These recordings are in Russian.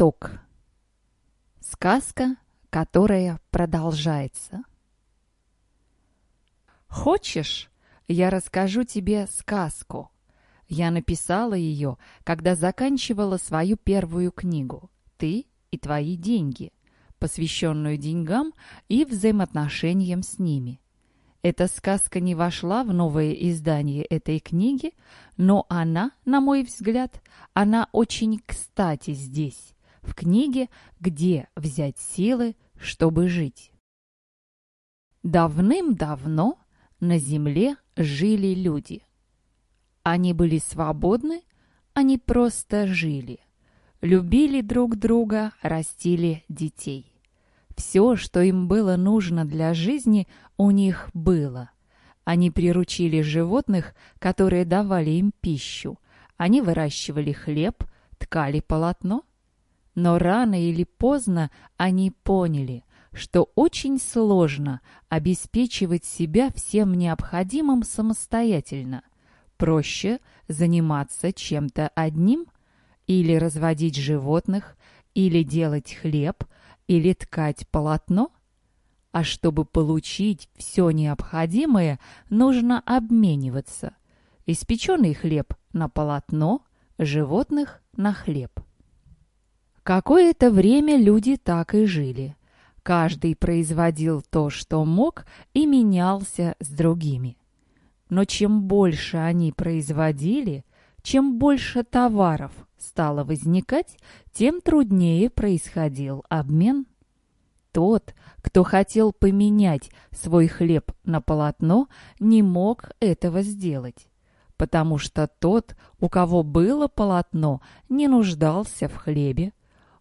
Итог. Сказка, которая продолжается. Хочешь, я расскажу тебе сказку? Я написала ее, когда заканчивала свою первую книгу «Ты и твои деньги», посвященную деньгам и взаимоотношениям с ними. Эта сказка не вошла в новое издание этой книги, но она, на мой взгляд, она очень кстати здесь, в книге «Где взять силы, чтобы жить». Давным-давно на земле жили люди. Они были свободны, они просто жили. Любили друг друга, растили детей. Все, что им было нужно для жизни, у них было. Они приручили животных, которые давали им пищу. Они выращивали хлеб, ткали полотно. Но рано или поздно они поняли, что очень сложно обеспечивать себя всем необходимым самостоятельно. Проще заниматься чем-то одним или разводить животных, или делать хлеб, или ткать полотно. А чтобы получить все необходимое, нужно обмениваться. Испеченный хлеб на полотно, животных на хлеб. Какое-то время люди так и жили. Каждый производил то, что мог, и менялся с другими. Но чем больше они производили, чем больше товаров стало возникать, тем труднее происходил обмен. Тот, кто хотел поменять свой хлеб на полотно, не мог этого сделать, потому что тот, у кого было полотно, не нуждался в хлебе.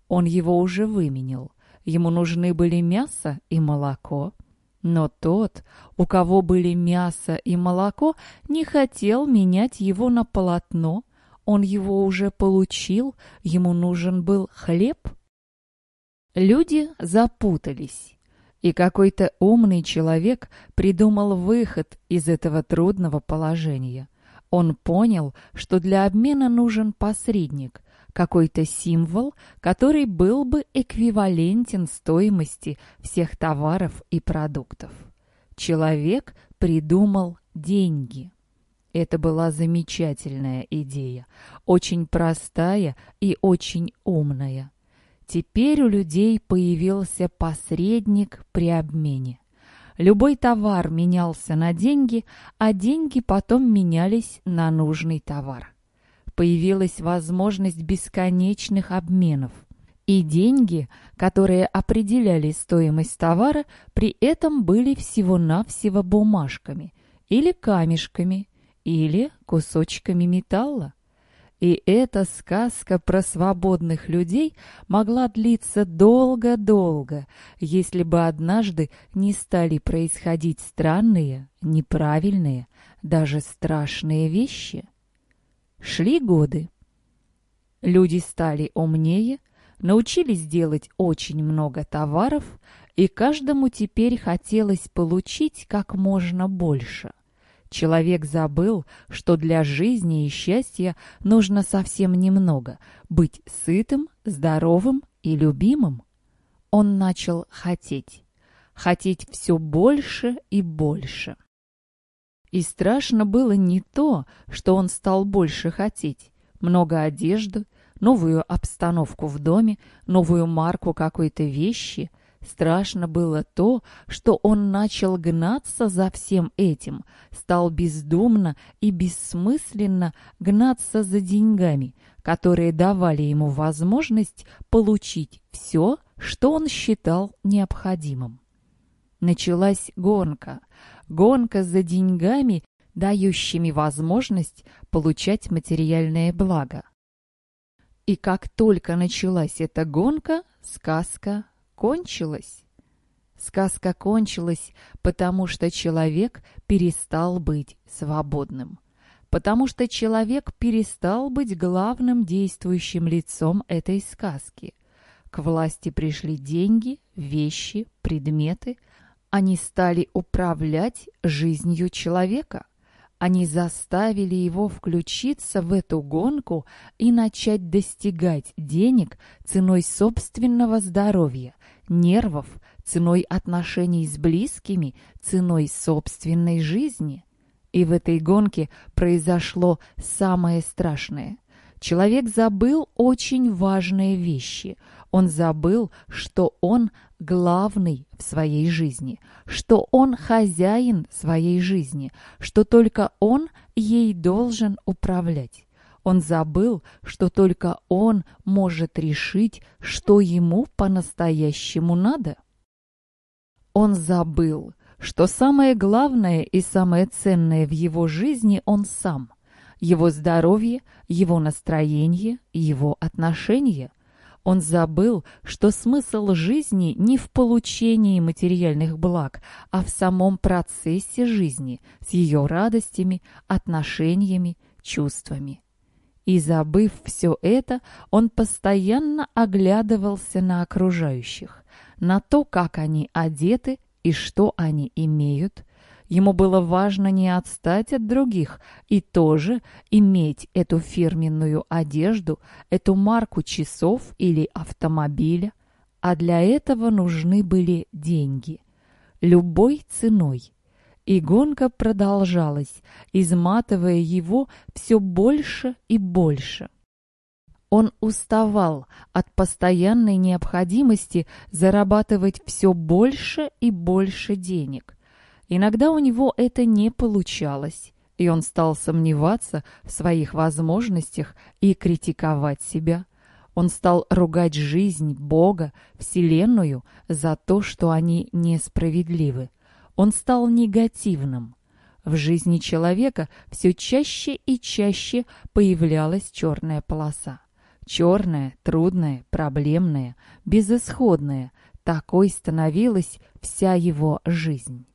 Он его уже выменил. Ему нужны были мясо и молоко. Но тот, у кого были мясо и молоко, не хотел менять его на полотно. Он его уже получил, ему нужен был хлеб. Люди запутались, и какой-то умный человек придумал выход из этого трудного положения. Он понял, что для обмена нужен посредник, какой-то символ, который был бы эквивалентен стоимости всех товаров и продуктов. Человек придумал деньги. Это была замечательная идея, очень простая и очень умная. Теперь у людей появился посредник при обмене. Любой товар менялся на деньги, а деньги потом менялись на нужный товар появилась возможность бесконечных обменов. И деньги, которые определяли стоимость товара, при этом были всего-навсего бумажками или камешками или кусочками металла. И эта сказка про свободных людей могла длиться долго-долго, если бы однажды не стали происходить странные, неправильные, даже страшные вещи. Шли годы. Люди стали умнее, научились делать очень много товаров, и каждому теперь хотелось получить как можно больше. Человек забыл, что для жизни и счастья нужно совсем немного — быть сытым, здоровым и любимым. Он начал хотеть, хотеть все больше и больше. И страшно было не то, что он стал больше хотеть. Много одежды, новую обстановку в доме, новую марку какой-то вещи. Страшно было то, что он начал гнаться за всем этим, стал бездумно и бессмысленно гнаться за деньгами, которые давали ему возможность получить все, что он считал необходимым. Началась гонка — гонка за деньгами, дающими возможность получать материальное благо. И как только началась эта гонка, сказка кончилась. Сказка кончилась, потому что человек перестал быть свободным. Потому что человек перестал быть главным действующим лицом этой сказки. К власти пришли деньги, вещи, предметы, они стали управлять жизнью человека. Они заставили его включиться в эту гонку и начать достигать денег ценой собственного здоровья, нервов, ценой отношений с близкими, ценой собственной жизни. И в этой гонке произошло самое страшное. Человек забыл очень важные вещи. Он забыл, что он главный в своей жизни, что он хозяин своей жизни, что только он ей должен управлять. Он забыл, что только он может решить, что ему по-настоящему надо. Он забыл, что самое главное и самое ценное в его жизни он сам, его здоровье, его настроение, его отношения. Он забыл, что смысл жизни не в получении материальных благ, а в самом процессе жизни с ее радостями, отношениями, чувствами. И забыв все это, он постоянно оглядывался на окружающих, на то, как они одеты и что они имеют. Ему было важно не отстать от других и тоже иметь эту фирменную одежду, эту марку часов или автомобиля. А для этого нужны были деньги. Любой ценой. И гонка продолжалась, изматывая его все больше и больше. Он уставал от постоянной необходимости зарабатывать все больше и больше денег. Иногда у него это не получалось, и он стал сомневаться в своих возможностях и критиковать себя. Он стал ругать жизнь, Бога, Вселенную за то, что они несправедливы. Он стал негативным. В жизни человека все чаще и чаще появлялась черная полоса. Черная, трудная, проблемная, безысходная. Такой становилась вся его жизнь.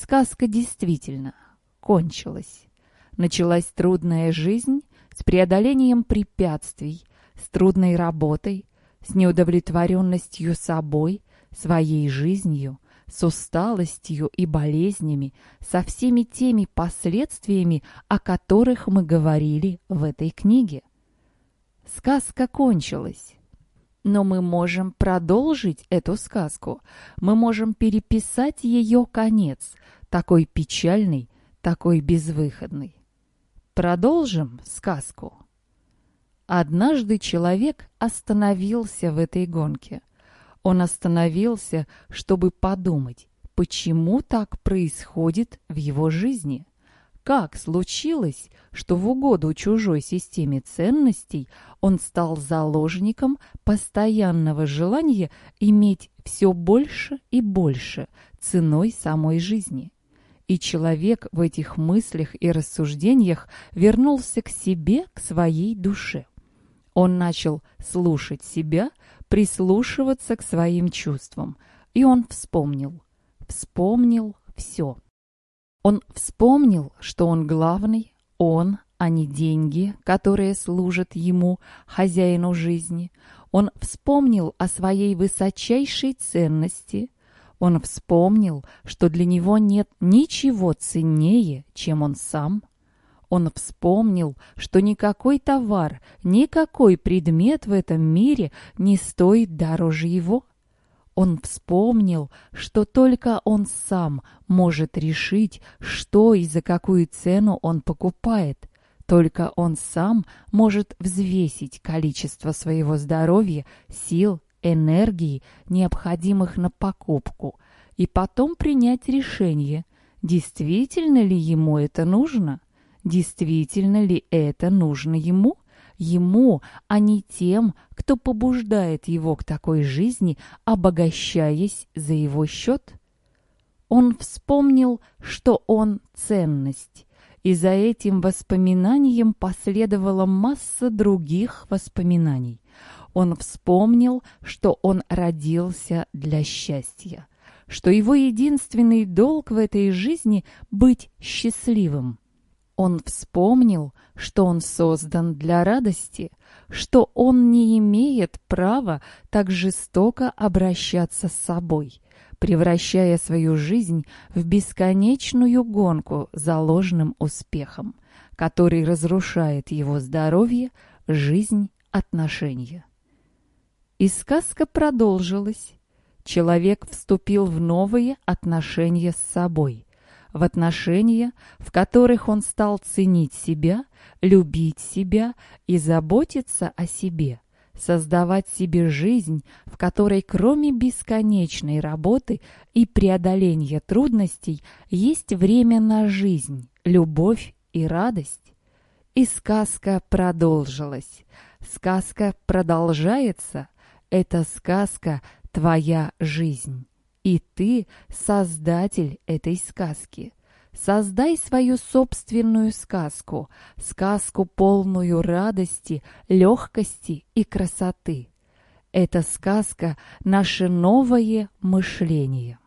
Сказка действительно кончилась. Началась трудная жизнь с преодолением препятствий, с трудной работой, с неудовлетворенностью собой, своей жизнью, с усталостью и болезнями, со всеми теми последствиями, о которых мы говорили в этой книге. Сказка кончилась. Но мы можем продолжить эту сказку. Мы можем переписать ее конец, такой печальный, такой безвыходный. Продолжим сказку. Однажды человек остановился в этой гонке. Он остановился, чтобы подумать, почему так происходит в его жизни. Как случилось, что в угоду чужой системе ценностей он стал заложником постоянного желания иметь все больше и больше ценой самой жизни? И человек в этих мыслях и рассуждениях вернулся к себе, к своей душе. Он начал слушать себя, прислушиваться к своим чувствам, и он вспомнил, вспомнил все. Он вспомнил, что он главный, он, а не деньги, которые служат ему, хозяину жизни. Он вспомнил о своей высочайшей ценности. Он вспомнил, что для него нет ничего ценнее, чем он сам. Он вспомнил, что никакой товар, никакой предмет в этом мире не стоит дороже его. Он вспомнил, что только он сам может решить, что и за какую цену он покупает. Только он сам может взвесить количество своего здоровья, сил, энергии, необходимых на покупку, и потом принять решение, действительно ли ему это нужно, действительно ли это нужно ему – ему, а не тем, кто побуждает его к такой жизни, обогащаясь за его счет? Он вспомнил, что он ценность, и за этим воспоминанием последовала масса других воспоминаний. Он вспомнил, что он родился для счастья, что его единственный долг в этой жизни — быть счастливым. Он вспомнил, что он создан для радости, что он не имеет права так жестоко обращаться с собой, превращая свою жизнь в бесконечную гонку за ложным успехом, который разрушает его здоровье, жизнь, отношения. И сказка продолжилась. Человек вступил в новые отношения с собой, в отношения, в которых он стал ценить себя, любить себя и заботиться о себе – создавать себе жизнь, в которой кроме бесконечной работы и преодоления трудностей есть время на жизнь, любовь и радость. И сказка продолжилась. Сказка продолжается. Это сказка «Твоя жизнь». И ты создатель этой сказки. Создай свою собственную сказку, сказку полную радости, легкости и красоты. Эта сказка — наше новое мышление.